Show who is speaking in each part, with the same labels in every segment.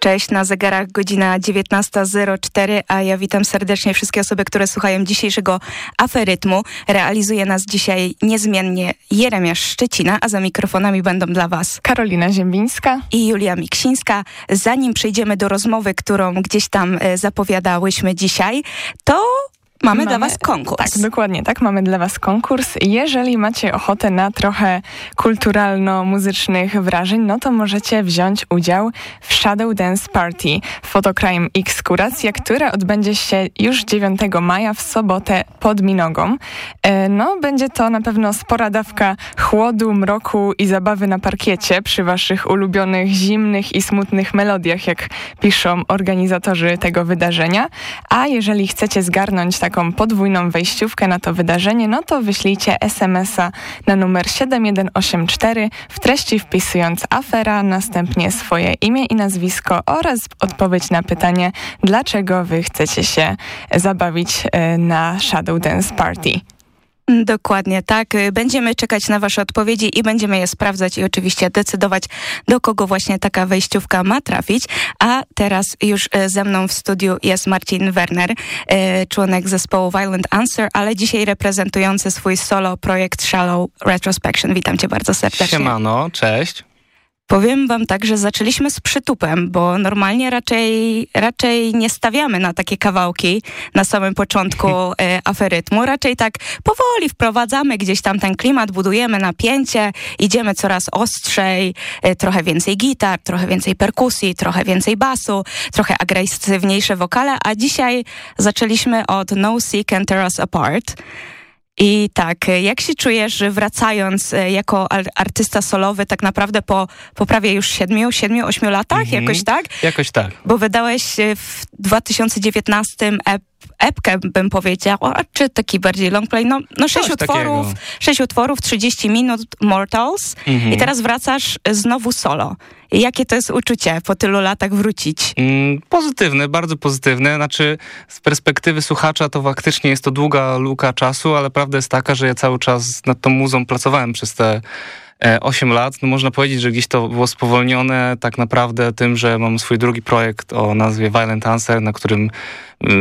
Speaker 1: Cześć. Na zegarach godzina 19.04, a ja witam serdecznie wszystkie osoby, które słuchają dzisiejszego aferytmu. Realizuje nas dzisiaj niezmiennie Jeremiasz Szczecina, a za mikrofonami będą dla Was
Speaker 2: Karolina Ziembińska
Speaker 1: i Julia Miksińska. Zanim przejdziemy do rozmowy, którą gdzieś tam e, zapowiadałyśmy dzisiaj, to Mamy, mamy, dla Was konkurs.
Speaker 2: Tak, dokładnie tak. Mamy dla Was konkurs. Jeżeli macie ochotę na trochę kulturalno-muzycznych wrażeń, no to możecie wziąć udział w Shadow Dance Party Fotocrime X Kuracja, która odbędzie się już 9 maja w sobotę pod Minogą. E, no, będzie to na pewno spora dawka chłodu, mroku i zabawy na parkiecie przy Waszych ulubionych zimnych i smutnych melodiach, jak piszą organizatorzy tego wydarzenia. A jeżeli chcecie zgarnąć tak taką podwójną wejściówkę na to wydarzenie, no to wyślijcie SMS-a na numer 7184 w treści wpisując afera, następnie swoje imię i nazwisko oraz odpowiedź na pytanie, dlaczego wy chcecie się zabawić e, na Shadow Dance Party.
Speaker 1: Dokładnie tak. Będziemy czekać na Wasze odpowiedzi i będziemy je sprawdzać i oczywiście decydować, do kogo właśnie taka wejściówka ma trafić. A teraz już e, ze mną w studiu jest Marcin Werner, e, członek zespołu Violent Answer, ale dzisiaj reprezentujący swój solo projekt Shallow Retrospection. Witam Cię bardzo serdecznie.
Speaker 3: Siemano, cześć.
Speaker 1: Powiem wam tak, że zaczęliśmy z przytupem, bo normalnie raczej, raczej nie stawiamy na takie kawałki na samym początku e, aferytmu. Raczej tak powoli wprowadzamy gdzieś tam ten klimat, budujemy napięcie, idziemy coraz ostrzej, e, trochę więcej gitar, trochę więcej perkusji, trochę więcej basu, trochę agresywniejsze wokale, a dzisiaj zaczęliśmy od No Sea Can Tear Us Apart. I tak, jak się czujesz wracając e, jako artysta solowy tak naprawdę po, po prawie już siedmiu, siedmiu, ośmiu latach? Mhm. Jakoś tak?
Speaker 3: Jakoś tak.
Speaker 1: Bo wydałeś w 2019 EP epkę, bym powiedziała, czy taki bardziej long play, no, no sześć utworów, sześć utworów, 30 minut, Mortals mhm. i teraz wracasz znowu solo. Jakie to jest uczucie po tylu latach wrócić? Mm,
Speaker 3: pozytywne, bardzo pozytywne. Znaczy z perspektywy słuchacza to faktycznie jest to długa luka czasu, ale prawda jest taka, że ja cały czas nad tą muzą pracowałem przez te 8 e, lat. No można powiedzieć, że gdzieś to było spowolnione tak naprawdę tym, że mam swój drugi projekt o nazwie Violent Answer, na którym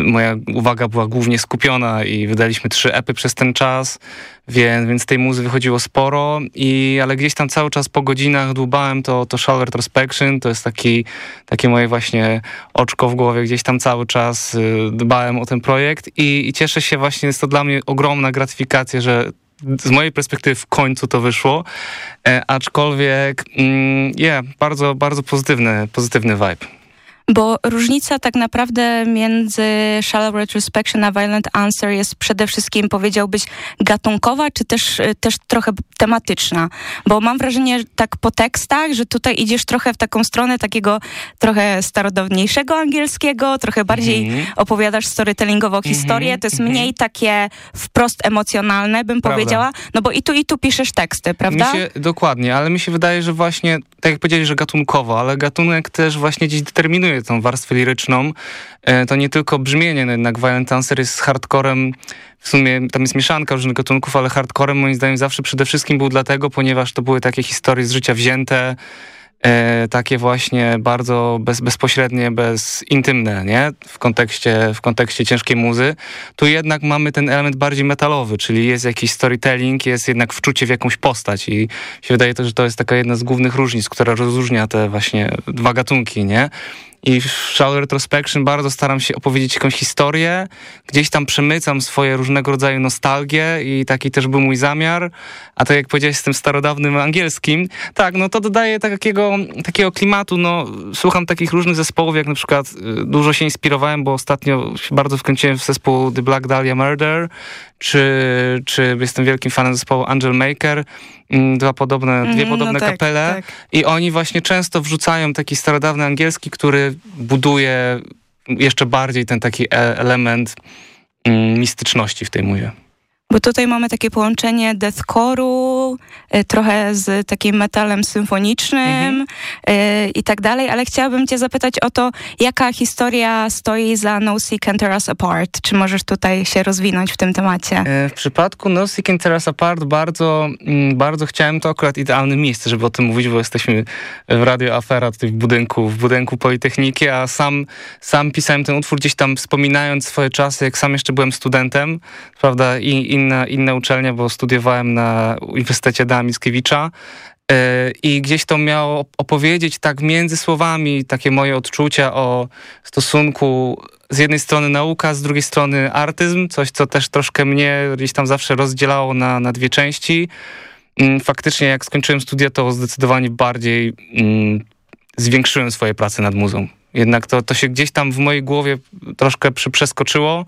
Speaker 3: moja uwaga była głównie skupiona i wydaliśmy trzy epy przez ten czas, więc, więc tej muzy wychodziło sporo, i, ale gdzieś tam cały czas po godzinach dłubałem to, to Shall Retrospection, to jest taki, takie moje właśnie oczko w głowie, gdzieś tam cały czas y, dbałem o ten projekt i, i cieszę się właśnie, jest to dla mnie ogromna gratyfikacja, że z mojej perspektywy w końcu to wyszło, e, aczkolwiek mm, yeah, bardzo, bardzo pozytywny, pozytywny vibe.
Speaker 1: Bo różnica tak naprawdę między Shallow Retrospection a Violent Answer jest przede wszystkim, powiedziałbyś, gatunkowa, czy też, też trochę tematyczna? Bo mam wrażenie tak po tekstach, że tutaj idziesz trochę w taką stronę takiego trochę starodawniejszego angielskiego, trochę bardziej mm -hmm. opowiadasz storytellingowo mm -hmm. historię, to jest mm -hmm. mniej takie wprost emocjonalne, bym prawda. powiedziała, no bo i tu, i tu piszesz teksty, prawda?
Speaker 3: Się, dokładnie, ale mi się wydaje, że właśnie, tak jak powiedziałeś, że gatunkowo, ale gatunek też właśnie gdzieś determinuje tą warstwę liryczną, e, to nie tylko brzmienie, no jednak Violent Answer jest hardcorem, w sumie tam jest mieszanka różnych gatunków, ale hardcorem moim zdaniem zawsze przede wszystkim był dlatego, ponieważ to były takie historie z życia wzięte, e, takie właśnie bardzo bez, bezpośrednie, bezintymne, nie? W kontekście, w kontekście ciężkiej muzy. Tu jednak mamy ten element bardziej metalowy, czyli jest jakiś storytelling, jest jednak wczucie w jakąś postać i się wydaje to, że to jest taka jedna z głównych różnic, która rozróżnia te właśnie dwa gatunki, nie? I w Shadow Retrospection bardzo staram się opowiedzieć jakąś historię, gdzieś tam przemycam swoje różnego rodzaju nostalgie i taki też był mój zamiar, a tak jak powiedziałeś z tym starodawnym angielskim, tak, no to dodaje takiego, takiego klimatu, no słucham takich różnych zespołów, jak na przykład y, dużo się inspirowałem, bo ostatnio bardzo wkręciłem w zespół The Black Dahlia Murder, czy, czy jestem wielkim fanem zespołu Angel Maker, dwa podobne, dwie mm, podobne no tak, kapele tak. i oni właśnie często wrzucają taki starodawny angielski, który buduje jeszcze bardziej ten taki e, element mm, mistyczności w tej muzie.
Speaker 1: Bo tutaj mamy takie połączenie deathcore'u, y, trochę z takim metalem symfonicznym mhm. y, i tak dalej, ale chciałabym cię zapytać o to, jaka historia stoi za No Seek and Tear Us Apart? Czy możesz tutaj się rozwinąć w tym temacie?
Speaker 3: E, w przypadku No Seek and Tear Us Apart bardzo, mm, bardzo chciałem, to akurat idealne miejsce, żeby o tym mówić, bo jesteśmy w Radio Afera, tutaj w budynku, w budynku Politechniki, a sam, sam pisałem ten utwór gdzieś tam wspominając swoje czasy, jak sam jeszcze byłem studentem, prawda, i, i inna, inna uczelnia, bo studiowałem na Uniwersytecie Adama Mickiewicza e, i gdzieś to miało opowiedzieć tak między słowami takie moje odczucia o stosunku z jednej strony nauka, z drugiej strony artyzm, coś co też troszkę mnie gdzieś tam zawsze rozdzielało na, na dwie części. Mm, faktycznie jak skończyłem studia, to zdecydowanie bardziej mm, zwiększyłem swoje prace nad muzą. Jednak to, to się gdzieś tam w mojej głowie troszkę przeskoczyło.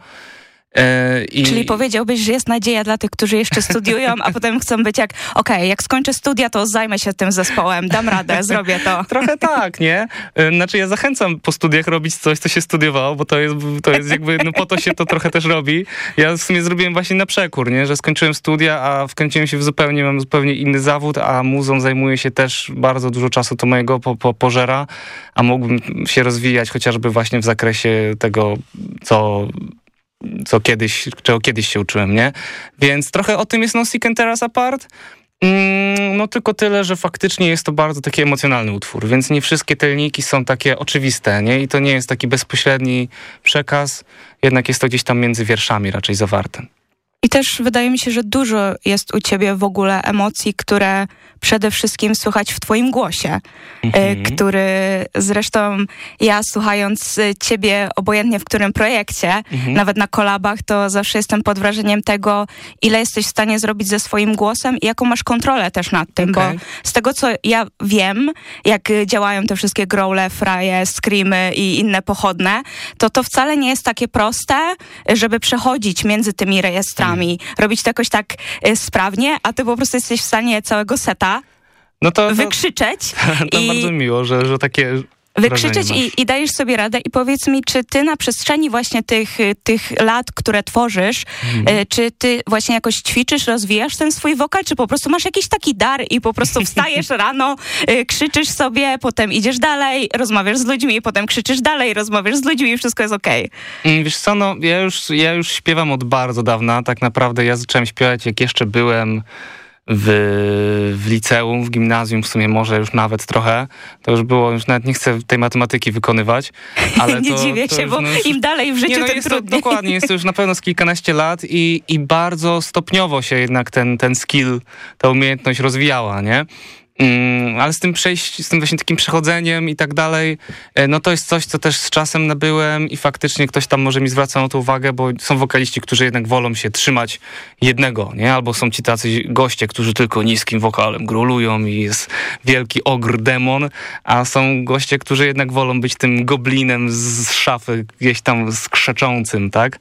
Speaker 1: E, I... Czyli powiedziałbyś, że jest nadzieja dla tych, którzy jeszcze studiują, a potem chcą być jak, okej, okay, jak skończę studia, to zajmę się tym zespołem, dam radę, zrobię to.
Speaker 3: Trochę tak, nie? E, znaczy ja zachęcam po studiach robić coś, co się studiowało, bo to jest, to jest jakby, no po to się to trochę też robi. Ja w sumie zrobiłem właśnie na przekór, nie? Że skończyłem studia, a wkręciłem się w zupełnie, mam zupełnie inny zawód, a muzą zajmuje się też bardzo dużo czasu to mojego po, po, pożera, a mógłbym się rozwijać chociażby właśnie w zakresie tego, co co kiedyś, czego kiedyś się uczyłem, nie? Więc trochę o tym jest No Seek and Terrace Apart. Mm, no tylko tyle, że faktycznie jest to bardzo taki emocjonalny utwór, więc nie wszystkie te linijki są takie oczywiste, nie? I to nie jest taki bezpośredni przekaz, jednak jest to gdzieś tam między wierszami raczej zawarte.
Speaker 1: I też wydaje mi się, że dużo jest u ciebie w ogóle emocji, które przede wszystkim słychać w twoim głosie, e, mhm. który zresztą ja słuchając ciebie obojętnie w którym projekcie, mhm. nawet na kolabach, to zawsze jestem pod wrażeniem tego, ile jesteś w stanie zrobić ze swoim głosem i jaką masz kontrolę też nad tym, okay. bo z tego co ja wiem, jak działają te wszystkie growle, fraje, screamy i inne pochodne, to to wcale nie jest takie proste, żeby przechodzić między tymi rejestrami, robić to jakoś tak e, sprawnie, a ty po prostu jesteś w stanie całego seta no to, to wykrzyczeć.
Speaker 3: To, to i... bardzo miło, że, że takie
Speaker 1: wykrzyczeć i, i, dajesz sobie radę i powiedz mi, czy ty na przestrzeni właśnie tych, tych lat, które tworzysz, mhm. y, czy ty właśnie jakoś ćwiczysz, rozwijasz ten swój wokal, czy po prostu masz jakiś taki dar i po prostu wstajesz rano, y, krzyczysz sobie, potem idziesz dalej, rozmawiasz z ludźmi, potem krzyczysz dalej, rozmawiasz z ludźmi i wszystko jest okej.
Speaker 3: Okay. Wiesz co, no ja już, ja już śpiewam od bardzo dawna, tak naprawdę ja zacząłem śpiewać jak jeszcze byłem w, w liceum, w gimnazjum, w sumie może już nawet trochę. To już było, już nawet nie chcę tej matematyki wykonywać. Ale
Speaker 1: nie to, dziwię to się, już, bo no już, im dalej w życiu, nie, no tym trudniej.
Speaker 3: To, dokładnie, jest to już na pewno z kilkanaście lat i, i bardzo stopniowo się jednak ten, ten skill, ta umiejętność rozwijała, nie? Mm, ale z tym przejść, z tym właśnie takim przechodzeniem i tak dalej, e, no to jest coś, co też z czasem nabyłem i faktycznie ktoś tam może mi zwraca na to uwagę, bo są wokaliści, którzy jednak wolą się trzymać jednego, nie? Albo są ci tacy goście, którzy tylko niskim wokalem grulują i jest wielki ogr demon, a są goście, którzy jednak wolą być tym goblinem z szafy gdzieś tam skrzeczącym, tak?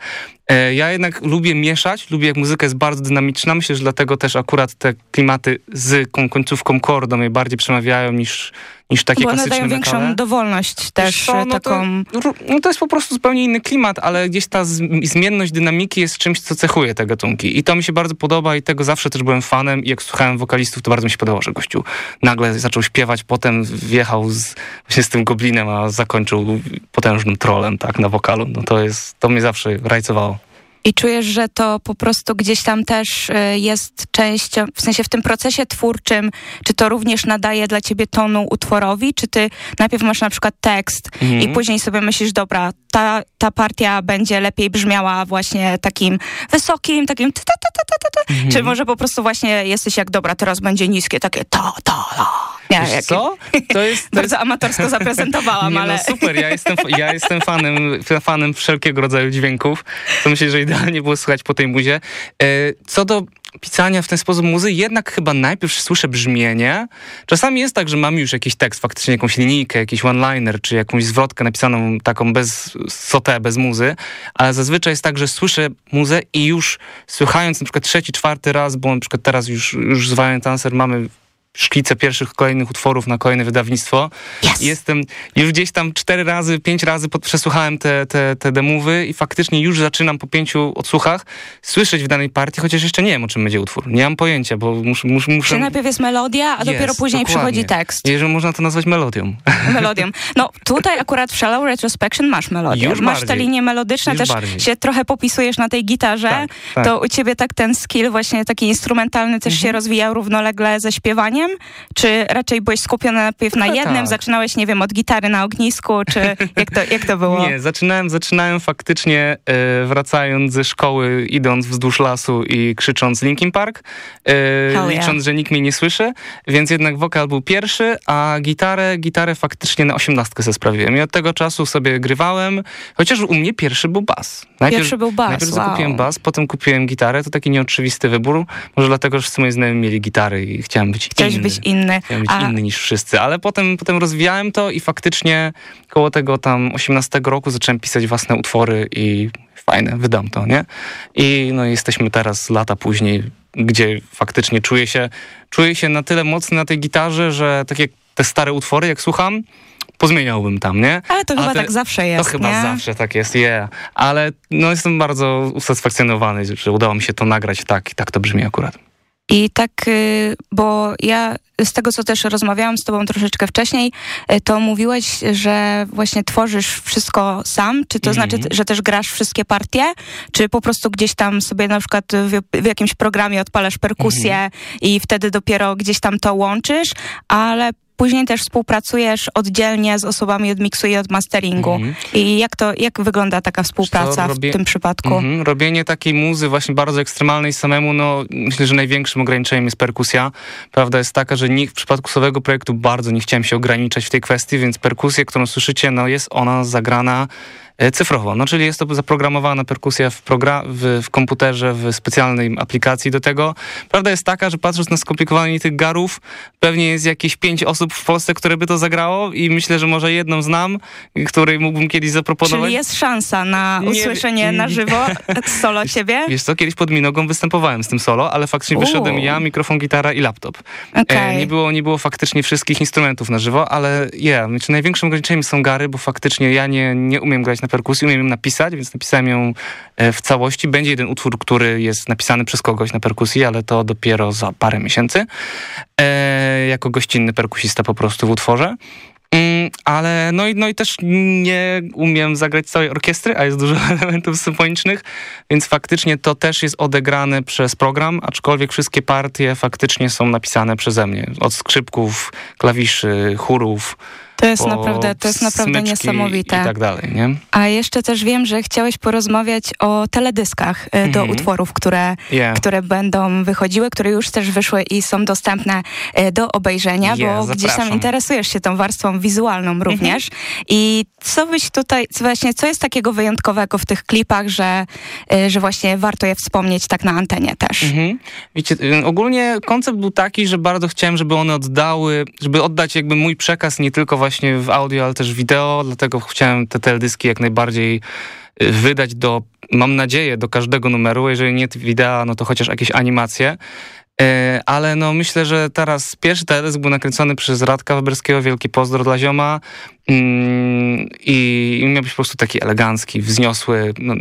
Speaker 3: E, ja jednak lubię mieszać, lubię jak muzyka jest bardzo dynamiczna. Myślę, że dlatego też akurat te klimaty z końcówką core do mnie bardziej przemawiają niż, niż takie Bo one dają
Speaker 1: większą dowolność też co, no taką...
Speaker 3: To, no to jest po prostu zupełnie inny klimat, ale gdzieś ta zmienność dynamiki jest czymś, co cechuje te gatunki. I to mi się bardzo podoba i tego zawsze też byłem fanem i jak słuchałem wokalistów, to bardzo mi się podobało, że gościu nagle zaczął śpiewać, potem wjechał z, właśnie z tym goblinem, a zakończył potężnym trolem, tak, na wokalu. No to jest, to mnie zawsze rajcowało.
Speaker 1: I czujesz, że to po prostu gdzieś tam też y, jest częścią, w sensie w tym procesie twórczym, czy to również nadaje dla ciebie tonu utworowi, czy ty najpierw masz na przykład tekst mhm. i później sobie myślisz, dobra, ta, ta partia będzie lepiej brzmiała właśnie takim wysokim, takim ta, ta, ta, ta, ta, mhm. czy może po prostu właśnie jesteś jak, dobra, teraz będzie niskie, takie ta, ta, ta.
Speaker 3: Nie, Wiesz co? To jest, to
Speaker 1: Bardzo jest... amatorsko zaprezentowałam,
Speaker 3: Nie,
Speaker 1: ale...
Speaker 3: No super, ja jestem, ja jestem fanem, fanem wszelkiego rodzaju dźwięków, to myślę, że idealnie było słychać po tej muzie. E, co do pisania w ten sposób muzy, jednak chyba najpierw słyszę brzmienie. Czasami jest tak, że mam już jakiś tekst, faktycznie jakąś linijkę, jakiś one-liner, czy jakąś zwrotkę napisaną taką bez sotę, bez muzy, ale zazwyczaj jest tak, że słyszę muzę i już słuchając na przykład trzeci, czwarty raz, bo na przykład teraz już, już z Violent Answer mamy szkice pierwszych kolejnych utworów na kolejne wydawnictwo.
Speaker 1: Yes.
Speaker 3: Jestem już gdzieś tam cztery razy, pięć razy pod, przesłuchałem te, te, te demowy i faktycznie już zaczynam po pięciu odsłuchach słyszeć w danej partii, chociaż jeszcze nie wiem, o czym będzie utwór. Nie mam pojęcia, bo muszę... muszę, muszę...
Speaker 1: Czy najpierw jest melodia, a dopiero
Speaker 3: Jest,
Speaker 1: później
Speaker 3: dokładnie.
Speaker 1: przychodzi tekst.
Speaker 3: Jeżeli można to nazwać melodią.
Speaker 1: melodią. No tutaj akurat w Shallow Retrospection masz melodię.
Speaker 3: Już
Speaker 1: masz te
Speaker 3: bardziej.
Speaker 1: linie melodyczne,
Speaker 3: Już
Speaker 1: też
Speaker 3: bardziej.
Speaker 1: się trochę popisujesz na tej gitarze.
Speaker 3: Tak, tak.
Speaker 1: To u ciebie tak ten skill właśnie taki instrumentalny też
Speaker 3: Mhm.
Speaker 1: się rozwijał równolegle ze śpiewaniem? Czy raczej byłeś skupiony najpierw na jednym,
Speaker 3: tak.
Speaker 1: zaczynałeś, nie wiem, od gitary na ognisku, czy jak to, jak to było?
Speaker 3: Nie, zaczynałem, zaczynałem faktycznie e, wracając ze szkoły, idąc wzdłuż lasu i krzycząc Linkin Park, e,
Speaker 1: yeah.
Speaker 3: licząc, że nikt mnie nie słyszy, więc jednak wokal był pierwszy, a gitarę, gitarę faktycznie na osiemnastkę sobie sprawiłem. I od tego czasu sobie grywałem, chociaż u mnie pierwszy był bas.
Speaker 1: Pierwszy był bas,
Speaker 3: Najpierw
Speaker 1: wow.
Speaker 3: kupiłem bas, potem kupiłem gitarę, to taki nieoczywisty wybór, może dlatego, że wszyscy moi znajomi mieli gitary i chciałem być
Speaker 1: Chciałeś
Speaker 3: inny.
Speaker 1: być inny.
Speaker 3: Chciałem być
Speaker 1: A
Speaker 3: inny niż wszyscy, ale potem, potem rozwijałem to i faktycznie koło tego tam 18 roku zacząłem pisać własne utwory i fajne, wydam to, nie? I no jesteśmy teraz lata później, gdzie faktycznie czuję się, czuję się na tyle mocny na tej gitarze, że takie te stare utwory, jak słucham, pozmieniałbym tam, nie?
Speaker 1: ale to
Speaker 3: A
Speaker 1: chyba
Speaker 3: te-
Speaker 1: tak zawsze jest,
Speaker 3: to chyba
Speaker 1: nie?
Speaker 3: zawsze tak jest, yeah. Ale no jestem bardzo usatysfakcjonowany, że udało mi się to nagrać tak i tak to brzmi akurat.
Speaker 1: I tak, y, bo ja z tego, co też rozmawiałam z tobą troszeczkę wcześniej, y, to mówiłeś, że właśnie tworzysz wszystko sam, czy to
Speaker 3: Mhm.
Speaker 1: znaczy, że też grasz wszystkie partie, czy po prostu gdzieś tam sobie na przykład w, w jakimś programie odpalasz perkusję
Speaker 3: Mhm.
Speaker 1: i wtedy dopiero gdzieś tam to łączysz, ale później też współpracujesz oddzielnie z osobami od miksu i od masteringu.
Speaker 3: Mhm.
Speaker 1: I jak to, jak wygląda taka współpraca
Speaker 3: robię-
Speaker 1: w tym przypadku?
Speaker 3: Mhm. Robienie takiej muzy właśnie bardzo ekstremalnej samemu, no myślę, że największym ograniczeniem jest perkusja. Prawda jest taka, że w przypadku słowego projektu bardzo nie chciałem się ograniczać w tej kwestii, więc perkusję, którą słyszycie, no jest ona zagrana cyfrowo. No czyli jest to zaprogramowana perkusja w, w, w komputerze, w specjalnej aplikacji do tego. Prawda jest taka, że patrząc na skomplikowanie tych garów, pewnie jest jakieś pięć osób w Polsce, które by to zagrało i myślę, że może jedną znam, której mógłbym kiedyś zaproponować.
Speaker 1: Czyli jest szansa na
Speaker 3: Nie-
Speaker 1: usłyszenie na
Speaker 3: nie-
Speaker 1: żywo solo ciebie?
Speaker 3: Wiesz co, kiedyś pod Minogą występowałem z tym solo, ale faktycznie
Speaker 1: Uuu.
Speaker 3: wyszedłem ja, mikrofon, gitara i laptop. E, nie, było, nie było faktycznie wszystkich instrumentów na żywo, ale yeah, znaczy największym ograniczeniem są gary, bo faktycznie ja nie, nie umiem grać na perkusji, umiem ją napisać, więc napisałem ją e, w całości. Będzie jeden utwór, który jest napisany przez kogoś na perkusji, ale to dopiero za parę miesięcy. E, jako gościnny perkusista po prostu w utworze. Mm, ale no i, no i też nie umiem zagrać całej orkiestry, a jest dużo elementów symfonicznych, więc faktycznie to też jest odegrane przez program, aczkolwiek wszystkie partie faktycznie są napisane przeze mnie. Od skrzypków, klawiszy, chórów.
Speaker 1: To jest naprawdę, to jest naprawdę niesamowite.
Speaker 3: I tak dalej, nie?
Speaker 1: A jeszcze też wiem, że chciałeś porozmawiać o teledyskach e, do
Speaker 3: Mhm.
Speaker 1: utworów, które,
Speaker 3: Yeah.
Speaker 1: które będą wychodziły, które już też wyszły i są dostępne e, do obejrzenia,
Speaker 3: Yeah,
Speaker 1: bo gdzieś tam
Speaker 3: zapraszam. Mhm.
Speaker 1: interesujesz się tą warstwą wizualną również. I co byś tutaj, co właśnie, co jest takiego wyjątkowego w tych klipach, że, e, że właśnie warto je wspomnieć tak na antenie też?
Speaker 3: Mhm. Wiecie, y, ogólnie koncept był taki, że bardzo chciałem, żeby one oddały, żeby oddać jakby mój przekaz nie tylko właśnie w audio, ale też wideo, dlatego chciałem te teledyski jak najbardziej y, wydać do, mam nadzieję, do każdego numeru, jeżeli nie wideo, no to chociaż jakieś animacje. E, Ale no myślę, że teraz pierwszy teledysk był nakręcony przez Radka Weberskiego, wielki pozdro dla zioma mm, i, i miał być po prostu taki elegancki, wzniosły, no,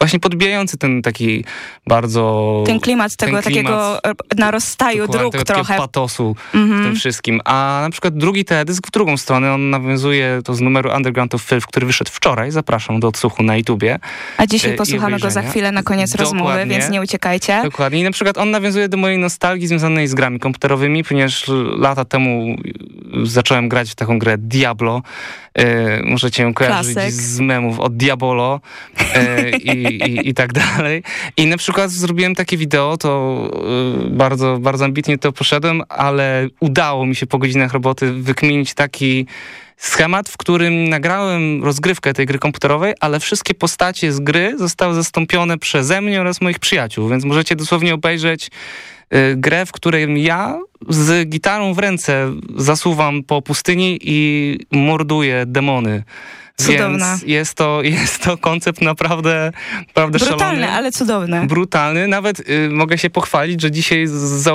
Speaker 3: właśnie podbijający ten taki bardzo...
Speaker 1: Ten klimat tego
Speaker 3: ten klimat,
Speaker 1: takiego e, na rozstaju dróg
Speaker 3: tego
Speaker 1: trochę.
Speaker 3: takiego patosu w
Speaker 1: Mhm.
Speaker 3: tym wszystkim. A na przykład drugi teledysk w drugą stronę, on nawiązuje to z numeru Underground of Filth, który wyszedł wczoraj, zapraszam do odsłuchu na YouTubie.
Speaker 1: A dzisiaj
Speaker 3: e,
Speaker 1: posłuchamy go za chwilę na koniec rozmowy,
Speaker 3: Dokładnie.
Speaker 1: więc nie uciekajcie.
Speaker 3: Dokładnie. I na przykład on nawiązuje do mojej nostalgii związanej z grami komputerowymi, ponieważ lata temu zacząłem grać w taką grę Diablo. E, możecie ją kojarzyć
Speaker 1: Klasyk.
Speaker 3: z memów od Diabolo e, i, i, i tak dalej. I na przykład zrobiłem takie wideo, to e, bardzo, bardzo ambitnie to poszedłem, ale udało mi się po godzinach roboty wykminić taki schemat, w którym nagrałem rozgrywkę tej gry komputerowej, ale wszystkie postacie z gry zostały zastąpione przeze mnie oraz moich przyjaciół, więc możecie dosłownie obejrzeć grę, w której ja z gitarą w ręce zasuwam po pustyni i morduję demony
Speaker 1: Cudowna.
Speaker 3: Więc jest to, jest to koncept naprawdę, naprawdę
Speaker 1: Brutalny,
Speaker 3: szalony.
Speaker 1: ale cudowny.
Speaker 3: Brutalny. Nawet y, mogę się pochwalić, że dzisiaj z, z, y,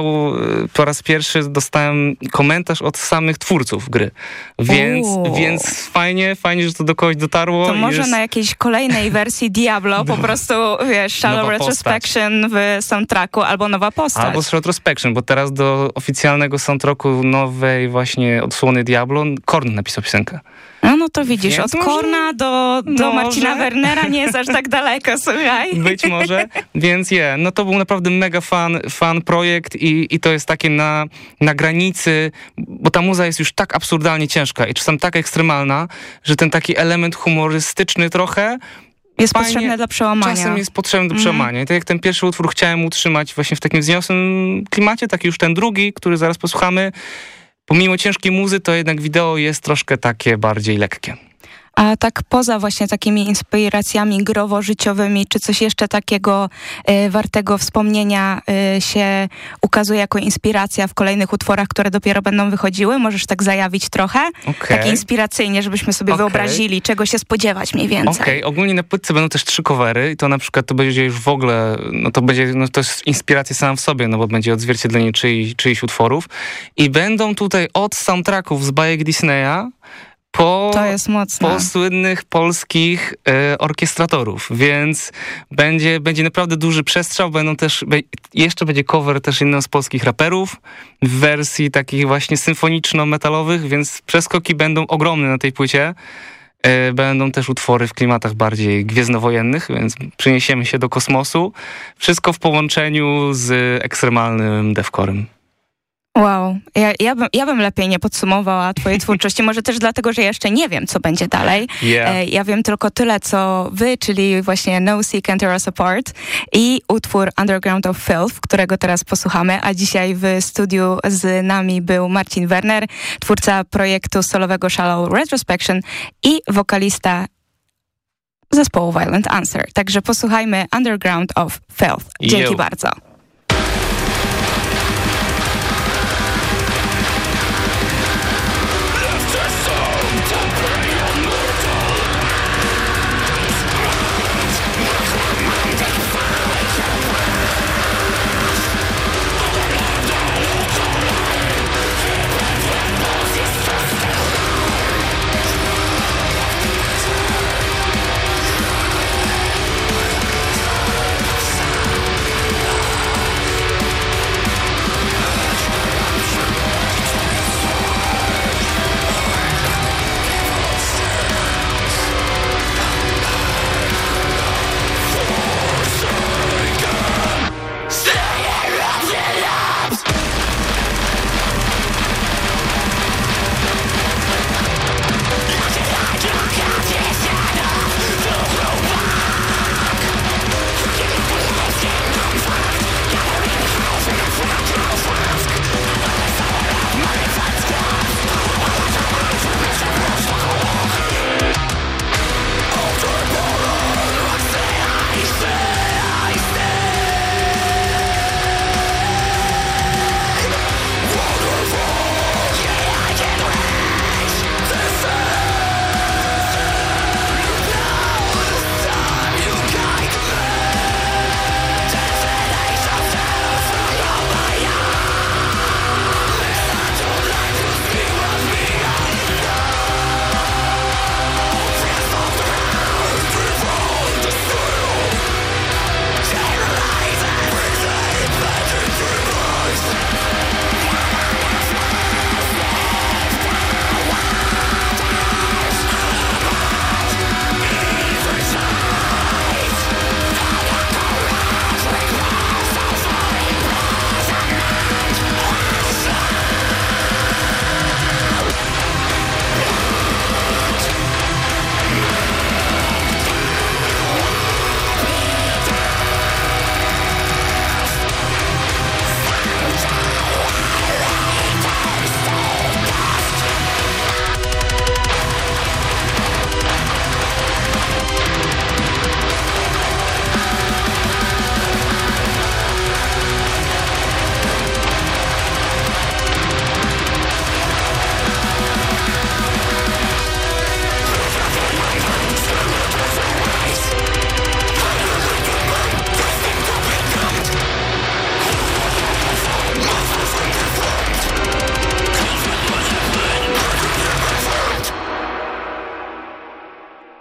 Speaker 3: po raz pierwszy dostałem komentarz od samych twórców gry. Więc, więc fajnie, fajnie, że to do kogoś dotarło.
Speaker 1: To może
Speaker 3: jest...
Speaker 1: na jakiejś kolejnej wersji Diablo po prostu, wiesz, Shallow Retrospection w soundtracku albo nowa postać.
Speaker 3: Albo Retrospection, bo teraz do oficjalnego soundtracku nowej właśnie odsłony Diablo Korn napisał piosenkę.
Speaker 1: No, no to widzisz,
Speaker 3: Więc
Speaker 1: od
Speaker 3: może-
Speaker 1: Korna do, do
Speaker 3: może.
Speaker 1: Marcina Wernera nie jest aż tak daleko, słuchaj.
Speaker 3: Być może, więc je. No to był naprawdę mega fan, fan projekt i, i to jest takie na, na granicy, bo ta muza jest już tak absurdalnie ciężka i czasem tak ekstremalna, że ten taki element humorystyczny trochę
Speaker 1: Jest
Speaker 3: Fajnie.
Speaker 1: potrzebne dla przełamania.
Speaker 3: czasem jest potrzebny do
Speaker 1: Mhm.
Speaker 3: przełamania. I tak jak ten pierwszy utwór chciałem utrzymać właśnie w takim wzniosłym klimacie, tak już ten drugi, który zaraz posłuchamy, pomimo ciężkiej muzy, to jednak wideo jest troszkę takie bardziej lekkie.
Speaker 1: A tak poza właśnie takimi inspiracjami growo-życiowymi, czy coś jeszcze takiego e, wartego wspomnienia e, się ukazuje jako inspiracja w kolejnych utworach, które dopiero będą wychodziły? Możesz tak zajawić trochę?
Speaker 3: Okej.
Speaker 1: Tak inspiracyjnie, żebyśmy sobie
Speaker 3: Okej.
Speaker 1: wyobrazili, czego się spodziewać mniej więcej.
Speaker 3: Okej, ogólnie na płytce będą też trzy covery i to na przykład to będzie już w ogóle, no to będzie, no to jest inspiracja sama w sobie, no bo będzie odzwierciedlenie czyi, czyichś utworów i będą tutaj od soundtracków z bajek Disneya po, po słynnych polskich e, orkiestratorów, więc będzie, będzie naprawdę duży przestrzał, będą też, be, jeszcze będzie cover też jednego z polskich raperów w wersji takich właśnie symfoniczno-metalowych, więc przeskoki będą ogromne na tej płycie. E, Będą też utwory w klimatach bardziej gwiezdnowojennych, więc przeniesiemy się do kosmosu. Wszystko w połączeniu z ekstremalnym devcorem.
Speaker 1: Wow, ja, ja, bym, ja bym lepiej nie podsumowała twojej twórczości, może też dlatego, że ja jeszcze nie wiem, co będzie dalej.
Speaker 3: Yeah.
Speaker 1: E, Ja wiem tylko tyle, co wy, czyli właśnie No Sea Can Tear Us Apart i utwór Underground of Filth, którego teraz posłuchamy, a dzisiaj w studiu z nami był Marcin Werner, twórca projektu solowego Shallow Retrospection i wokalista zespołu Violent Answer. Także posłuchajmy Underground of Filth. Dzięki
Speaker 3: Yo.
Speaker 1: bardzo.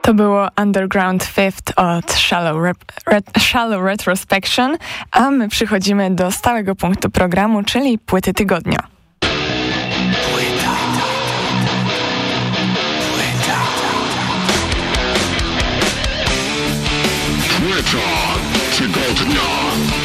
Speaker 4: To było Underground Fifth od Shallow, Rep Shallow Retrospection, a my przychodzimy do stałego punktu programu, czyli płyty tygodnia. Płyta tygodnia.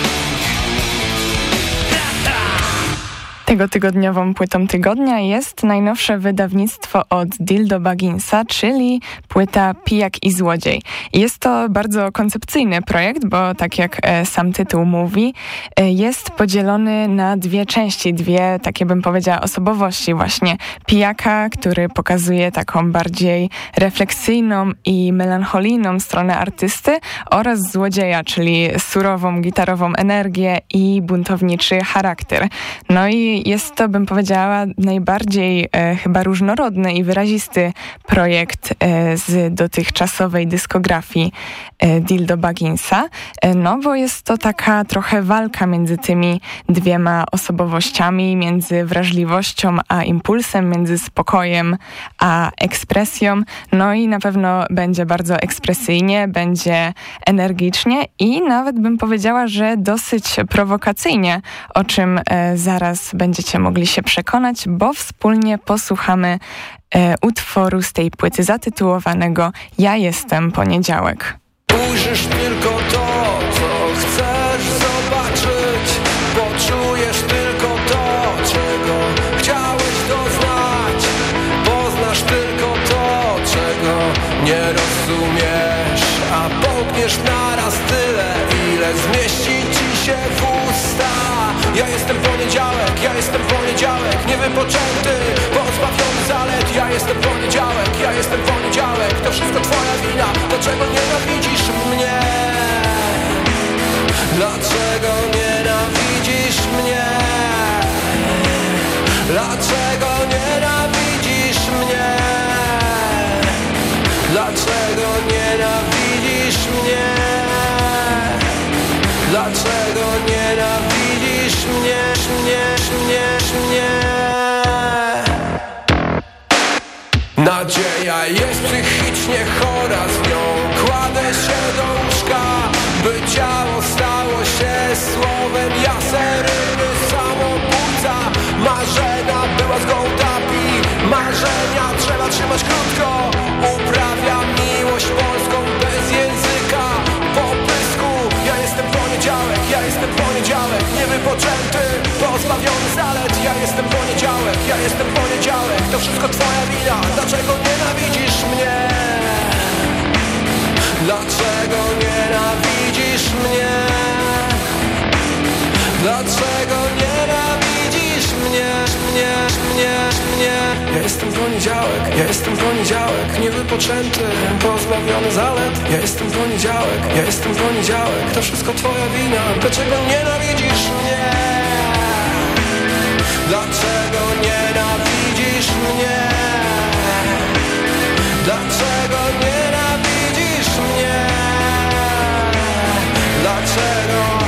Speaker 4: Tego tygodniową płytą tygodnia jest najnowsze wydawnictwo od Dildo Bagginsa, czyli płyta Pijak i Złodziej. Jest to bardzo koncepcyjny projekt, bo tak jak e, sam tytuł mówi, e, jest podzielony na dwie części, dwie takie bym powiedziała osobowości właśnie. Pijaka, który pokazuje taką bardziej refleksyjną i melancholijną stronę artysty oraz złodzieja, czyli surową, gitarową energię i buntowniczy charakter. No i jest to, bym powiedziała, najbardziej e, chyba różnorodny i wyrazisty projekt e, z dotychczasowej dyskografii e, Dildo Bagginsa, e, no bo jest to taka trochę walka między tymi dwiema osobowościami, między wrażliwością a impulsem, między spokojem a ekspresją, no i na pewno będzie bardzo ekspresyjnie, będzie energicznie i nawet bym powiedziała, że dosyć prowokacyjnie, o czym e, zaraz będzie będziecie mogli się przekonać, bo wspólnie posłuchamy e, utworu z tej płyty zatytułowanego Ja jestem poniedziałek. Ujrzysz tylko to, co chcesz zobaczyć, poczujesz tylko to, czego chciałeś doznać, poznasz tylko to, czego nie rozumiesz, a połkniesz naraz tyle, ile zmieści ci się w usta. Ja jestem poniedziałek, ja jestem poniedziałek Niewypoczęty, pozbawiony zalet Ja jestem poniedziałek, ja jestem poniedziałek To wszystko twoja wina, dlaczego nienawidzisz mnie? Dlaczego nienawidzisz mnie? Dlaczego nienawidzisz mnie? Dlaczego nienawidzisz mnie? Dlaczego nienawidzisz Nadzieja jest psychicznie chora z nią. Kładę się do łóżka By ciało stało się słowem. Ja seryjny samobójca. Marzena była z gołdapi Marzenia trzeba trzymać krótko. Uprawia miłość Niewypoczęty, pozbawiony zalet Ja jestem poniedziałek, ja jestem poniedziałek To wszystko twoja wina, dlaczego nienawidzisz mnie? Dlaczego nienawidzisz mnie? Dlaczego nienawidzisz mnie, mnie, mnie, mnie? Ja jestem poniedziałek, ja jestem poniedziałek Niewypoczęty, pozbawiony zalet Ja jestem poniedziałek, ja jestem poniedziałek To wszystko twoja wina, dlaczego nienawidzisz mnie? Dlaczego nienawidzisz mnie? Dlaczego nienawidzisz mnie? Dlaczego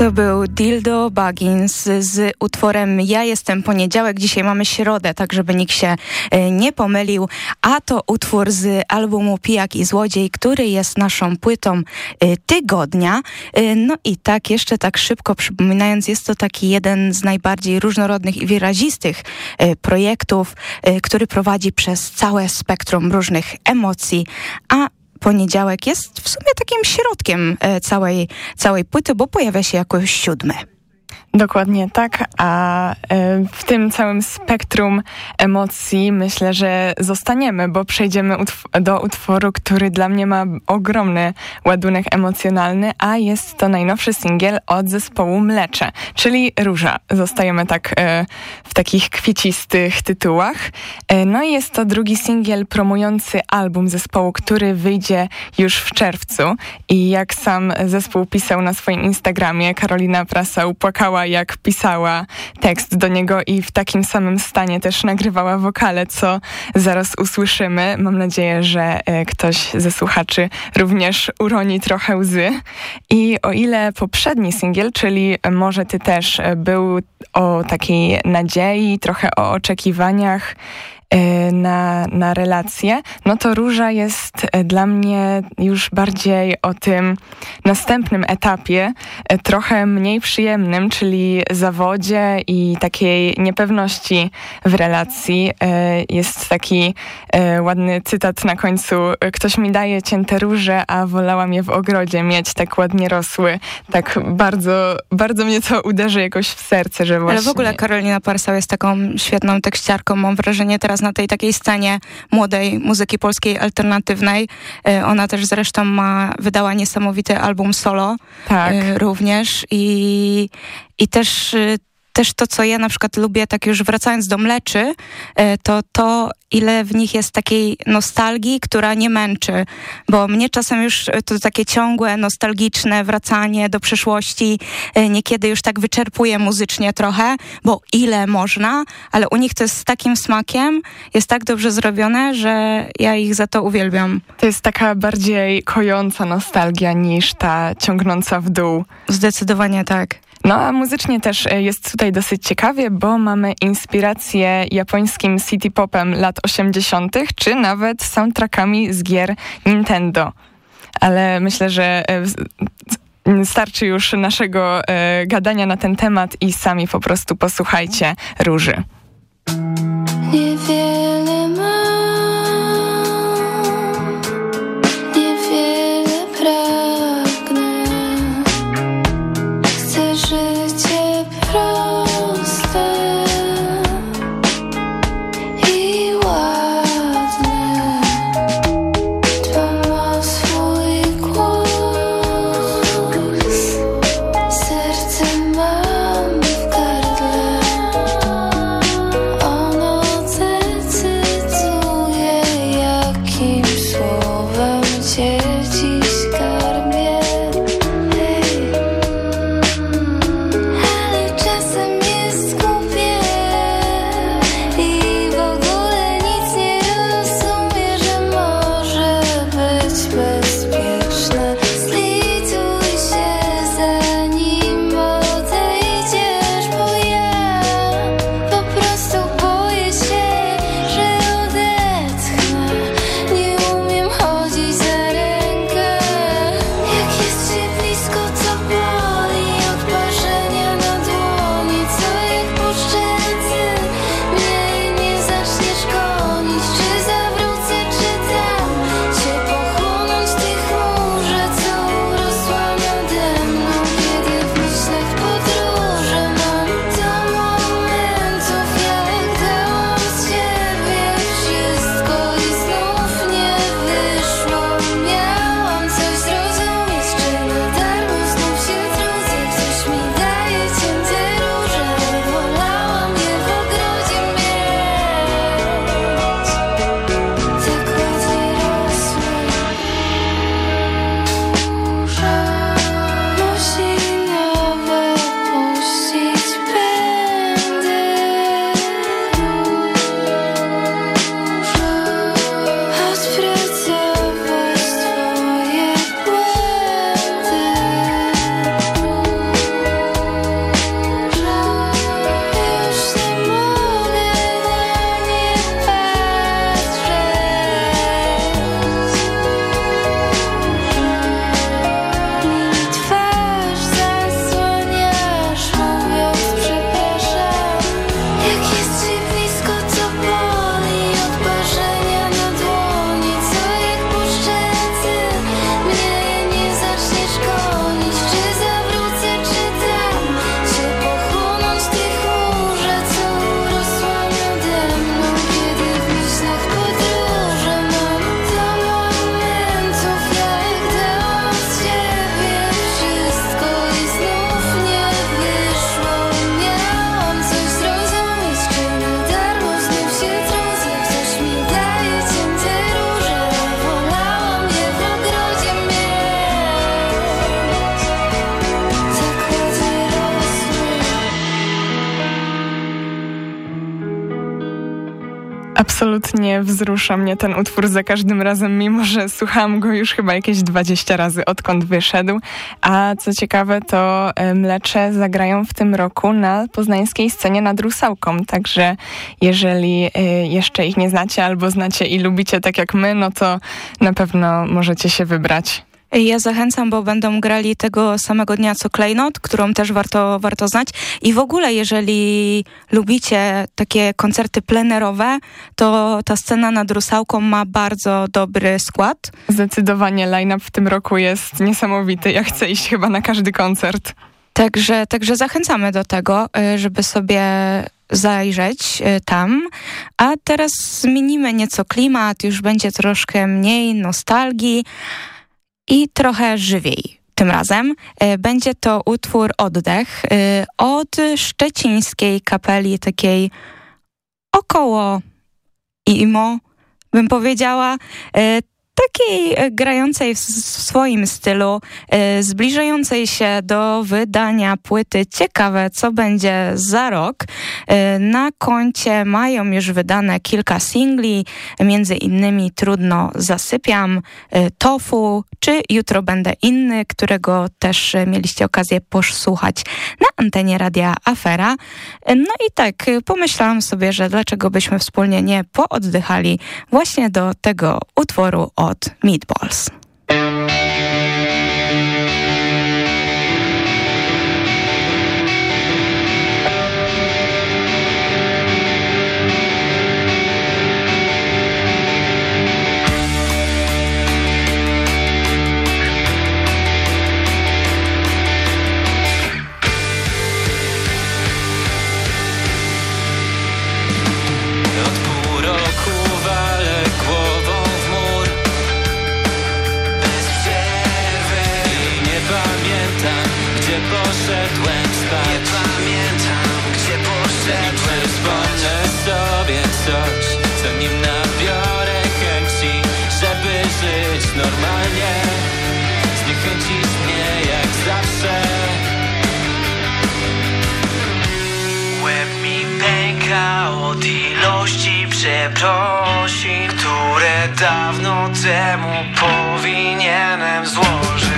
Speaker 1: To był Dildo Baggins z utworem Ja jestem poniedziałek, dzisiaj mamy środę, tak żeby nikt się e, nie pomylił, a to utwór z albumu Pijak i Złodziej, który jest naszą płytą e, tygodnia. E, no i tak, jeszcze tak szybko przypominając, jest to taki jeden z najbardziej różnorodnych i wyrazistych projektów, który prowadzi przez całe spektrum różnych emocji, a poniedziałek jest w sumie takim środkiem e, całej, całej płyty, bo pojawia się jako siódmy.
Speaker 2: Dokładnie tak, a e, w tym całym spektrum emocji myślę, że zostaniemy, bo przejdziemy do utworu, który dla mnie ma ogromny ładunek emocjonalny, a jest to najnowszy singiel od zespołu Mlecze, czyli Róża. Zostajemy tak e, w takich kwiecistych tytułach. E, no i jest to drugi singiel promujący album zespołu, który wyjdzie już w czerwcu i jak sam zespół pisał na swoim Instagramie, Karolina Prasa upłakała jak pisała tekst do niego i w takim samym stanie też nagrywała wokale, co zaraz usłyszymy. Mam nadzieję, że e, ktoś ze słuchaczy również uroni trochę łzy. I o ile poprzedni singiel, czyli Może Ty też, e, był o takiej nadziei, trochę o oczekiwaniach, na, na relacje, no to róża jest e, dla mnie już bardziej o tym następnym etapie, e, trochę mniej przyjemnym, czyli zawodzie i takiej niepewności w relacji. Jest taki ładny cytat na końcu. Ktoś mi daje cięte róże, a wolałam je w ogrodzie mieć, tak ładnie rosły. Tak bardzo, bardzo mnie to uderzy jakoś w serce, że właśnie...
Speaker 1: Ale w ogóle Karolina Parsał jest taką świetną tekściarką, mam wrażenie teraz na tej takiej scenie młodej muzyki polskiej alternatywnej. E, ona też zresztą ma, wydała niesamowity album solo tak. E, również i, i też e, też to, co ja na przykład lubię, tak już wracając do mleczy, to to, ile w nich jest takiej nostalgii, która nie męczy, bo mnie czasem już to takie ciągłe, nostalgiczne wracanie do przeszłości e, niekiedy już tak wyczerpuje muzycznie trochę, bo ile można, ale u nich to jest z takim smakiem, jest tak dobrze zrobione, że ja ich za to uwielbiam.
Speaker 2: To jest taka bardziej kojąca nostalgia niż ta ciągnąca w dół.
Speaker 1: Zdecydowanie tak.
Speaker 2: No a muzycznie też e, jest tutaj dosyć ciekawie, bo mamy inspirację japońskim city popem lat 80., czy nawet soundtrackami z gier Nintendo. Ale myślę, że e, starczy już naszego e, gadania na ten temat i sami po prostu posłuchajcie róży. Niewiele Absolutnie wzrusza mnie ten utwór za każdym razem, mimo że słuchałam go już chyba jakieś 20 razy, odkąd wyszedł. A co ciekawe, to e, Mlecze zagrają w tym roku na poznańskiej scenie nad Rusałką, także jeżeli e, jeszcze ich nie znacie albo znacie i lubicie tak jak my, no to na pewno możecie się wybrać.
Speaker 1: Ja zachęcam, bo będą grali tego samego dnia co Klejnot, którą też warto, warto znać. I w ogóle, jeżeli lubicie takie koncerty plenerowe, to ta scena nad Rusałką ma bardzo dobry skład.
Speaker 2: Zdecydowanie line-up w tym roku jest niesamowity. Ja chcę iść chyba na każdy koncert.
Speaker 1: Także, także zachęcamy do tego, y, żeby sobie zajrzeć y, tam. A teraz zmienimy nieco klimat, już będzie troszkę mniej nostalgii i trochę żywiej. Tym razem e, będzie to utwór Oddech e, od szczecińskiej kapeli takiej około imo, bym powiedziała. E, takiej grającej w swoim stylu, zbliżającej się do wydania płyty. Ciekawe, co będzie za rok. Na koncie mają już wydane kilka singli, między innymi Trudno zasypiam, Tofu, czy Jutro będę inny, którego też mieliście okazję posłuchać na antenie Radia Afera. No i tak, pomyślałam sobie, że dlaczego byśmy wspólnie nie pooddychali właśnie do tego utworu od Meatballs.
Speaker 5: Przeprosin, które dawno temu powinienem złożyć.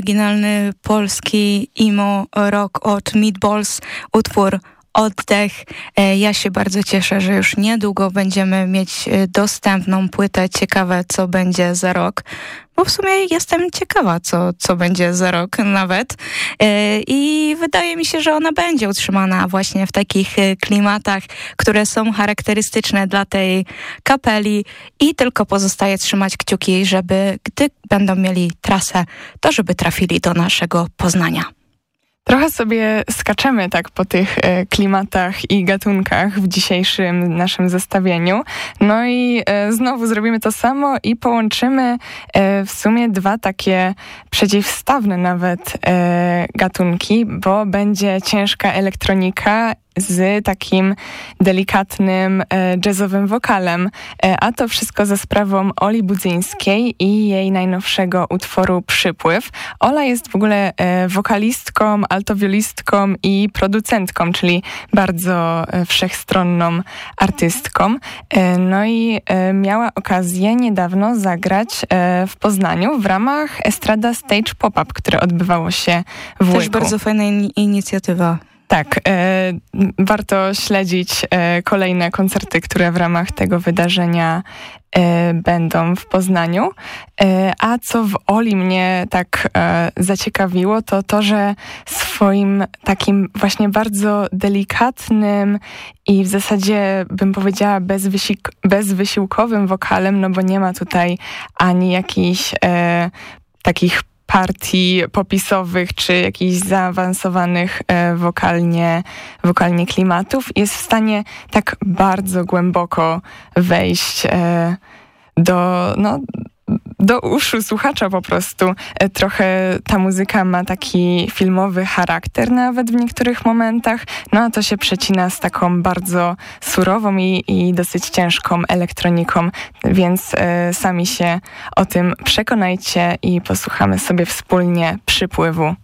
Speaker 1: Oryginalny polski emo rock od Meatballs, utwór Oddech. E, ja się bardzo cieszę, że już niedługo będziemy mieć e, dostępną płytę. Ciekawe, co będzie za rok bo w sumie jestem ciekawa, co, co będzie za rok nawet. E, I wydaje mi się, że ona będzie utrzymana właśnie w takich klimatach, które są charakterystyczne dla tej kapeli i tylko pozostaje trzymać kciuki, żeby gdy będą mieli trasę, to żeby trafili do naszego Poznania.
Speaker 2: Trochę sobie skaczemy tak po tych e, klimatach i gatunkach w dzisiejszym naszym zestawieniu. No i e, znowu zrobimy to samo i połączymy e, w sumie dwa takie przeciwstawne nawet gatunki, bo będzie ciężka elektronika z takim delikatnym e, jazzowym wokalem, e, a to wszystko ze sprawą Oli Budzyńskiej i jej najnowszego utworu Przypływ. Ola jest w ogóle e, wokalistką, altowiolistką i producentką, czyli bardzo wszechstronną artystką. No i miała okazję niedawno zagrać w Poznaniu w ramach Estrada Stage Pop-Up, które odbywało się w
Speaker 1: Też bardzo fajna in inicjatywa.
Speaker 2: Tak, e, warto śledzić e, kolejne koncerty, które w ramach tego wydarzenia e, będą w Poznaniu. E, a co w Oli mnie tak e, zaciekawiło, to to, że swoim takim właśnie bardzo delikatnym i w zasadzie bym powiedziała bezwysiłkowym wokalem, no bo nie ma tutaj ani jakichś e, takich partii popisowych czy jakichś zaawansowanych e, wokalnie, wokalnie klimatów. Jest w stanie tak bardzo głęboko wejść e, do, no, do uszu słuchacza po prostu. E, trochę ta muzyka ma taki filmowy charakter nawet w niektórych momentach, no a to się przecina z taką bardzo surową i, i dosyć ciężką elektroniką, więc e, sami się o tym przekonajcie i posłuchamy sobie wspólnie przypływu.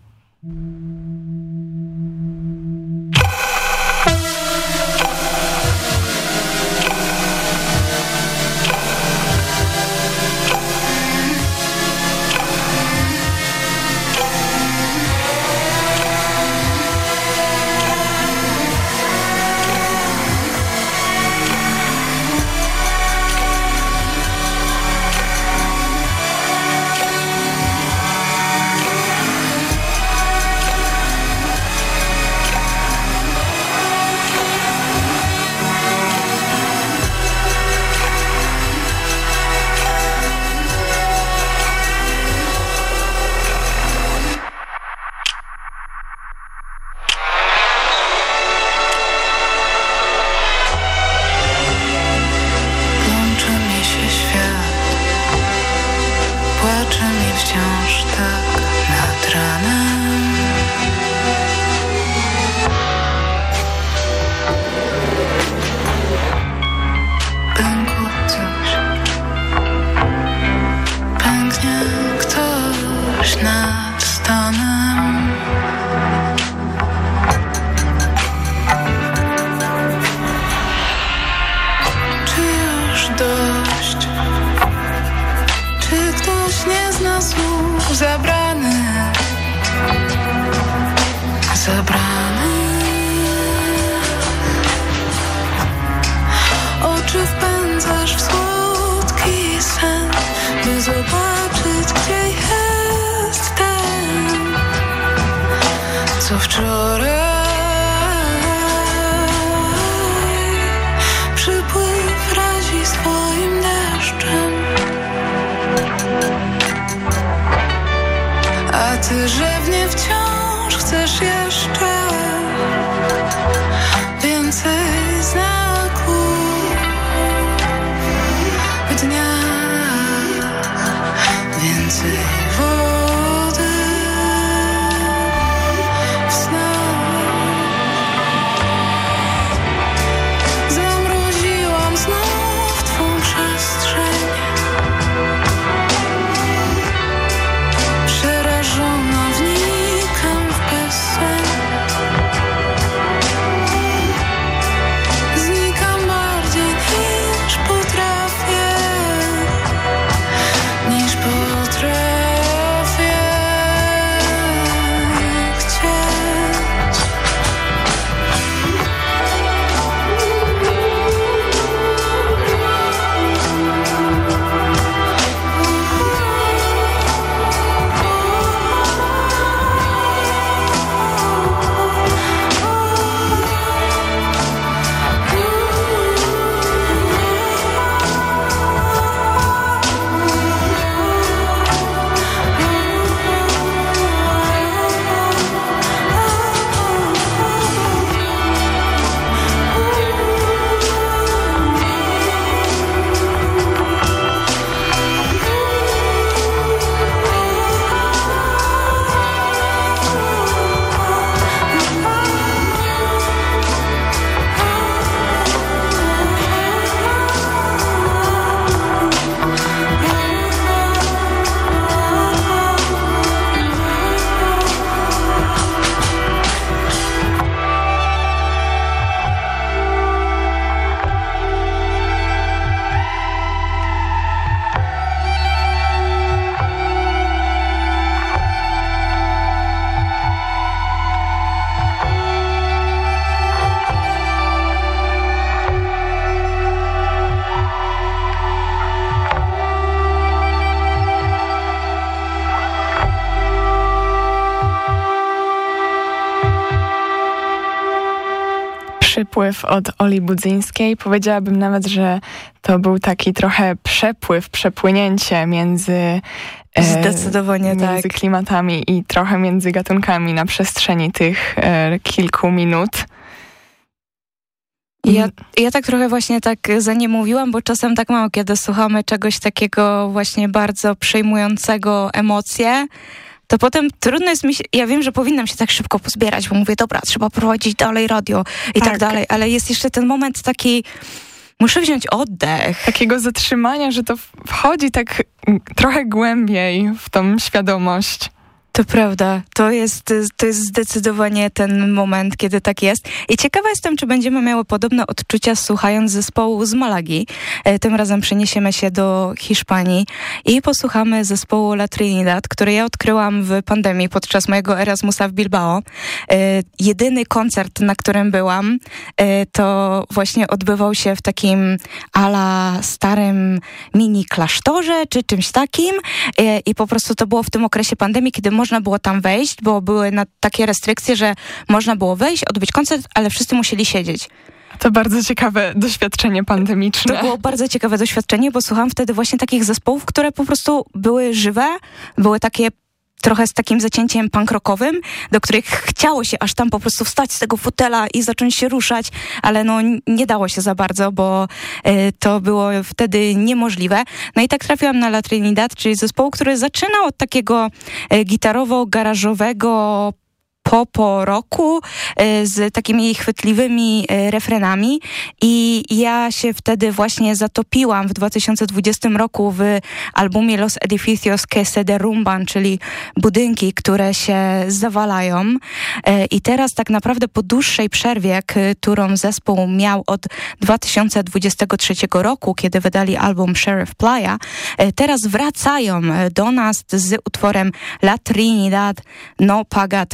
Speaker 6: Przerażona wnikam
Speaker 2: Od Oli Budzyńskiej. Powiedziałabym nawet, że to był taki trochę przepływ, przepłynięcie między
Speaker 1: e, Zdecydowanie
Speaker 2: między
Speaker 1: tak.
Speaker 2: klimatami i trochę między gatunkami na przestrzeni tych e, kilku minut.
Speaker 1: Ja, ja tak trochę właśnie tak za nie mówiłam, bo czasem tak mało, kiedy słuchamy czegoś takiego właśnie bardzo przejmującego emocje, to potem trudno jest mi się, ja wiem, że powinnam się tak szybko pozbierać, bo mówię, dobra, trzeba prowadzić dalej radio i tak, tak dalej, ale jest jeszcze ten moment taki, muszę wziąć oddech.
Speaker 2: Takiego zatrzymania, że to wchodzi tak trochę głębiej w tą świadomość.
Speaker 1: To prawda, to jest, to jest zdecydowanie ten moment, kiedy tak jest. I ciekawa jestem, czy będziemy miały podobne odczucia słuchając zespołu z Malagi. E, tym razem przeniesiemy się do Hiszpanii i posłuchamy zespołu La Trinidad, który ja odkryłam w pandemii podczas mojego Erasmusa w Bilbao. E, jedyny koncert, na którym byłam, e, to właśnie odbywał się w takim ala starym mini klasztorze, czy czymś takim. I po prostu to było w tym okresie pandemii, kiedy można było tam wejść, bo były na takie restrykcje, że można było wejść, odbyć koncert, ale wszyscy musieli siedzieć.
Speaker 2: To bardzo ciekawe doświadczenie pandemiczne.
Speaker 1: To było bardzo ciekawe doświadczenie, bo słuchałam wtedy właśnie takich zespołów, które po prostu były żywe, były takie trochę z takim zacięciem pankrokowym, do których chciało się aż tam po prostu wstać z tego fotela i zacząć się ruszać, ale no nie dało się za bardzo, bo y, to było wtedy niemożliwe. No i tak trafiłam na La Trinidad, czyli zespołu, który zaczynał od takiego y, gitarowo-garażowego po, po roku y, z takimi chwytliwymi y, refrenami. I ja się wtedy właśnie zatopiłam w 2020 roku w albumie Los Edificios que se derrumban, czyli budynki, które się zawalają. Y, i teraz tak naprawdę po dłuższej przerwie, którą zespół miał od 2023 roku, kiedy wydali album Sheriff Playa, teraz wracają do nas z utworem La Trinidad No Paga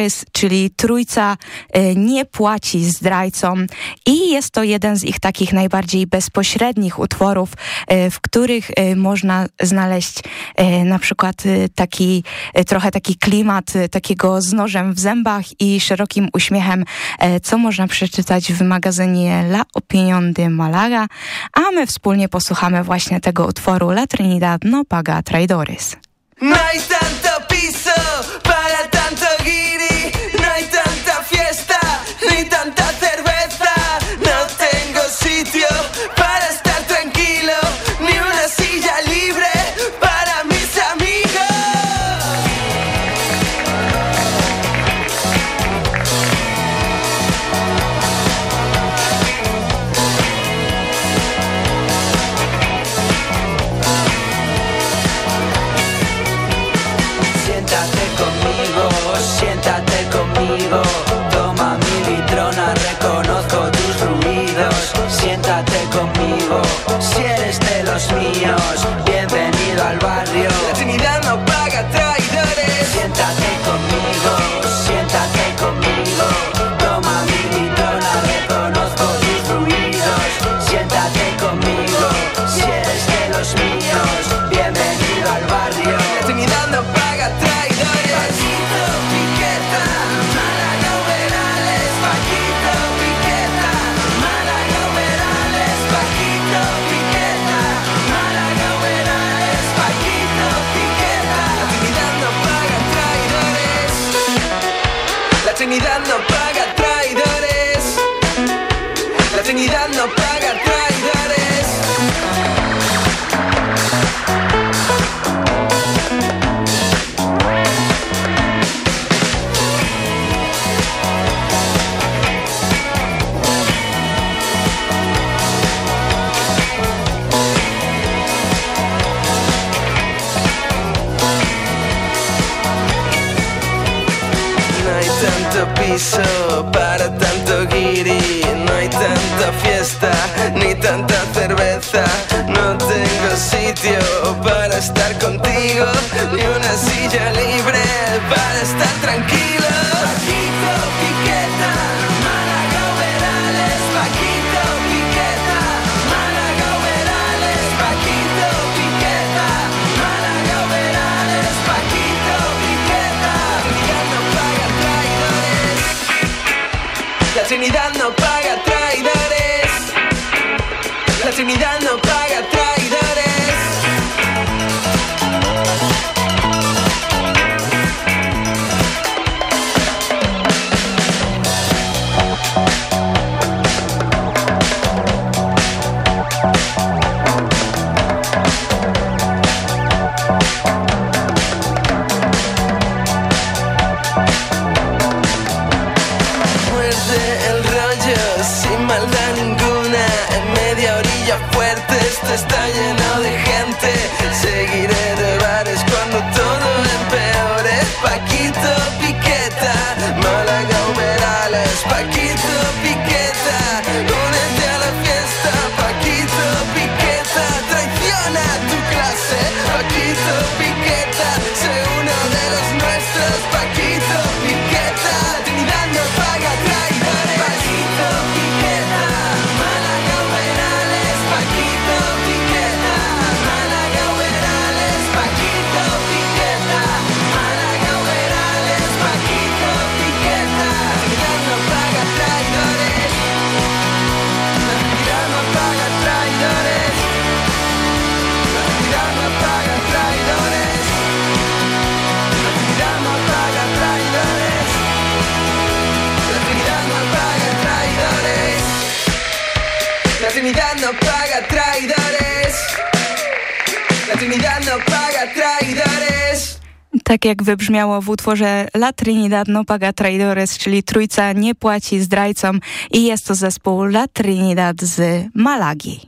Speaker 1: Traidor czyli trójca e, nie płaci zdrajcom i jest to jeden z ich takich najbardziej bezpośrednich utworów, e, w których e, można znaleźć na przykład taki trochę taki klimat takiego z nożem w zębach i szerokim uśmiechem, co można przeczytać w magazynie La Opinión de Malaga, a my wspólnie posłuchamy właśnie tego utworu La Trinidad no paga traidores. No Tak jak wybrzmiało w utworze La Trinidad no paga traidores, czyli trójca nie płaci zdrajcom i jest to zespół La Trinidad z Malagi.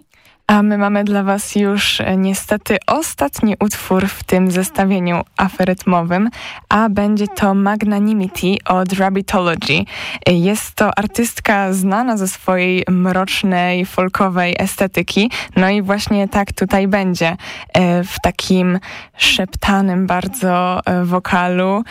Speaker 2: A my mamy dla Was już e, niestety ostatni utwór w tym zestawieniu aferytmowym, a będzie to Magnanimity od Rabbitology. E, Jest to artystka znana ze swojej mrocznej, folkowej estetyki, no i właśnie tak tutaj będzie. E, W takim szeptanym bardzo wokalu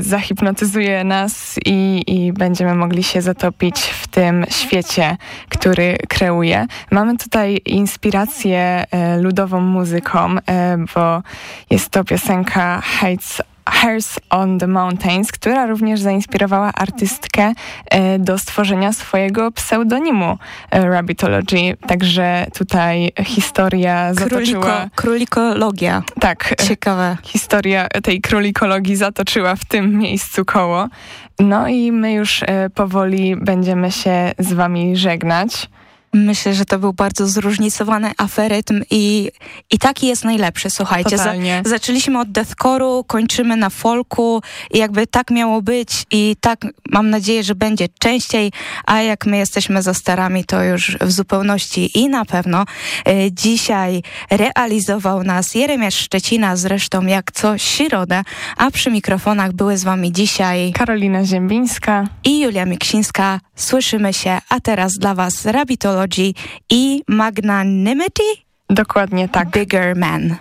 Speaker 2: zahipnotyzuje nas i, i będziemy mogli się zatopić w tym świecie, który kreuje. Mamy tutaj inspirację e, ludową muzyką, e, bo jest to piosenka Heights Hairs on the Mountains, która również zainspirowała artystkę e, do stworzenia swojego pseudonimu Rabbitology. Także tutaj historia
Speaker 1: Króliko,
Speaker 2: zatoczyła...
Speaker 1: królikologia.
Speaker 2: Tak,
Speaker 1: Ciekawe.
Speaker 2: historia tej królikologii zatoczyła w tym miejscu koło. No i my już powoli będziemy się z wami żegnać.
Speaker 1: Myślę, że to był bardzo zróżnicowany aferytm i, i taki jest najlepszy, słuchajcie.
Speaker 2: Totalnie.
Speaker 1: zaczęliśmy od deathcore'u, kończymy na folku i jakby tak miało być i tak mam nadzieję, że będzie częściej, a jak my jesteśmy za starami, to już w zupełności i na pewno. E, dzisiaj realizował nas Jeremiasz Szczecina, zresztą jak co środę, a przy mikrofonach były z wami dzisiaj
Speaker 2: Karolina Ziembińska.
Speaker 1: i Julia Miksińska. Słyszymy się, a teraz dla was Rabbitology i Magnanimity
Speaker 2: Dokładnie tak.
Speaker 1: Bigger Man.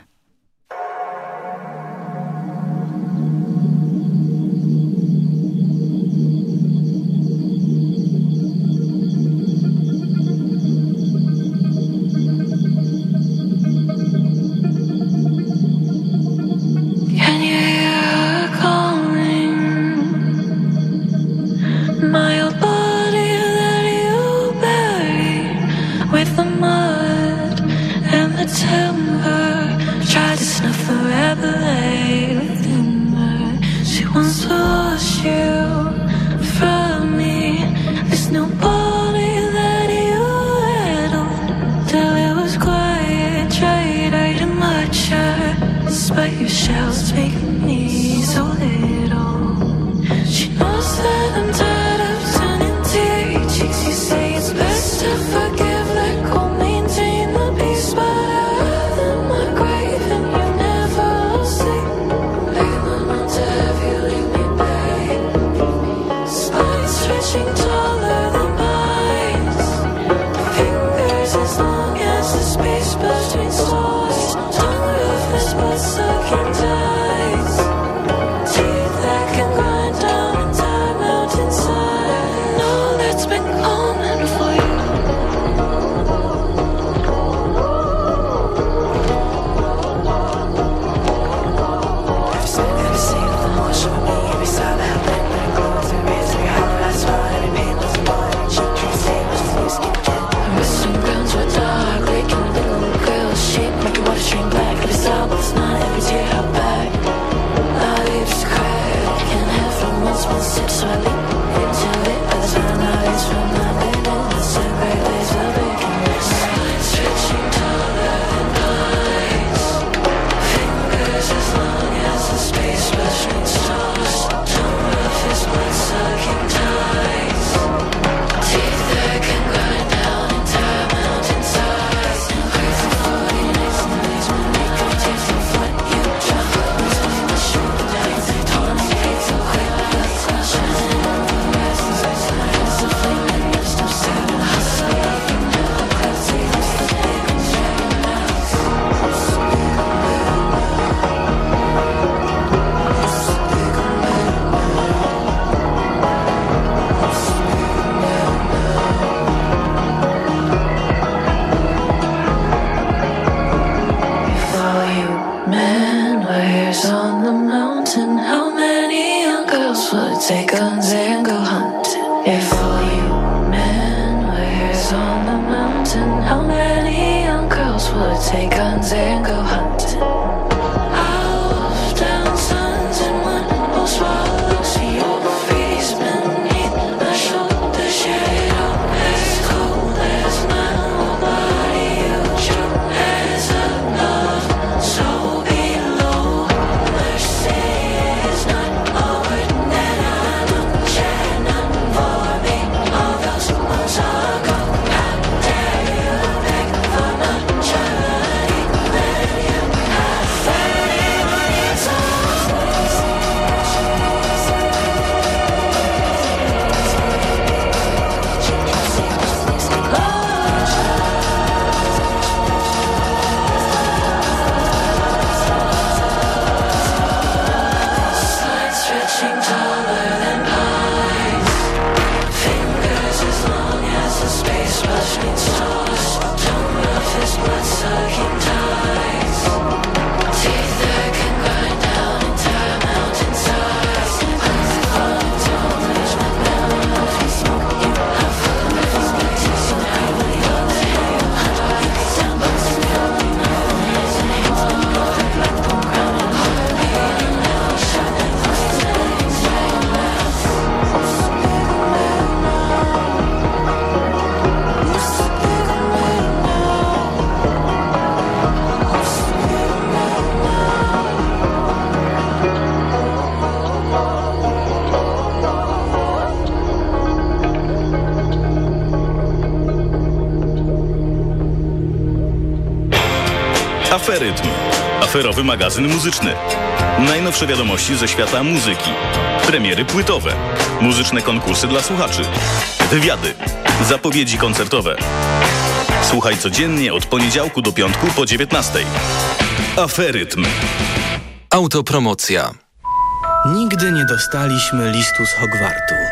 Speaker 7: aferowy magazyn muzyczny. Najnowsze wiadomości ze świata muzyki, premiery płytowe, muzyczne konkursy dla słuchaczy, wywiady, zapowiedzi koncertowe. Słuchaj codziennie od poniedziałku do piątku po 19. Aferytm.
Speaker 8: Autopromocja.
Speaker 9: Nigdy nie dostaliśmy listu z Hogwartu.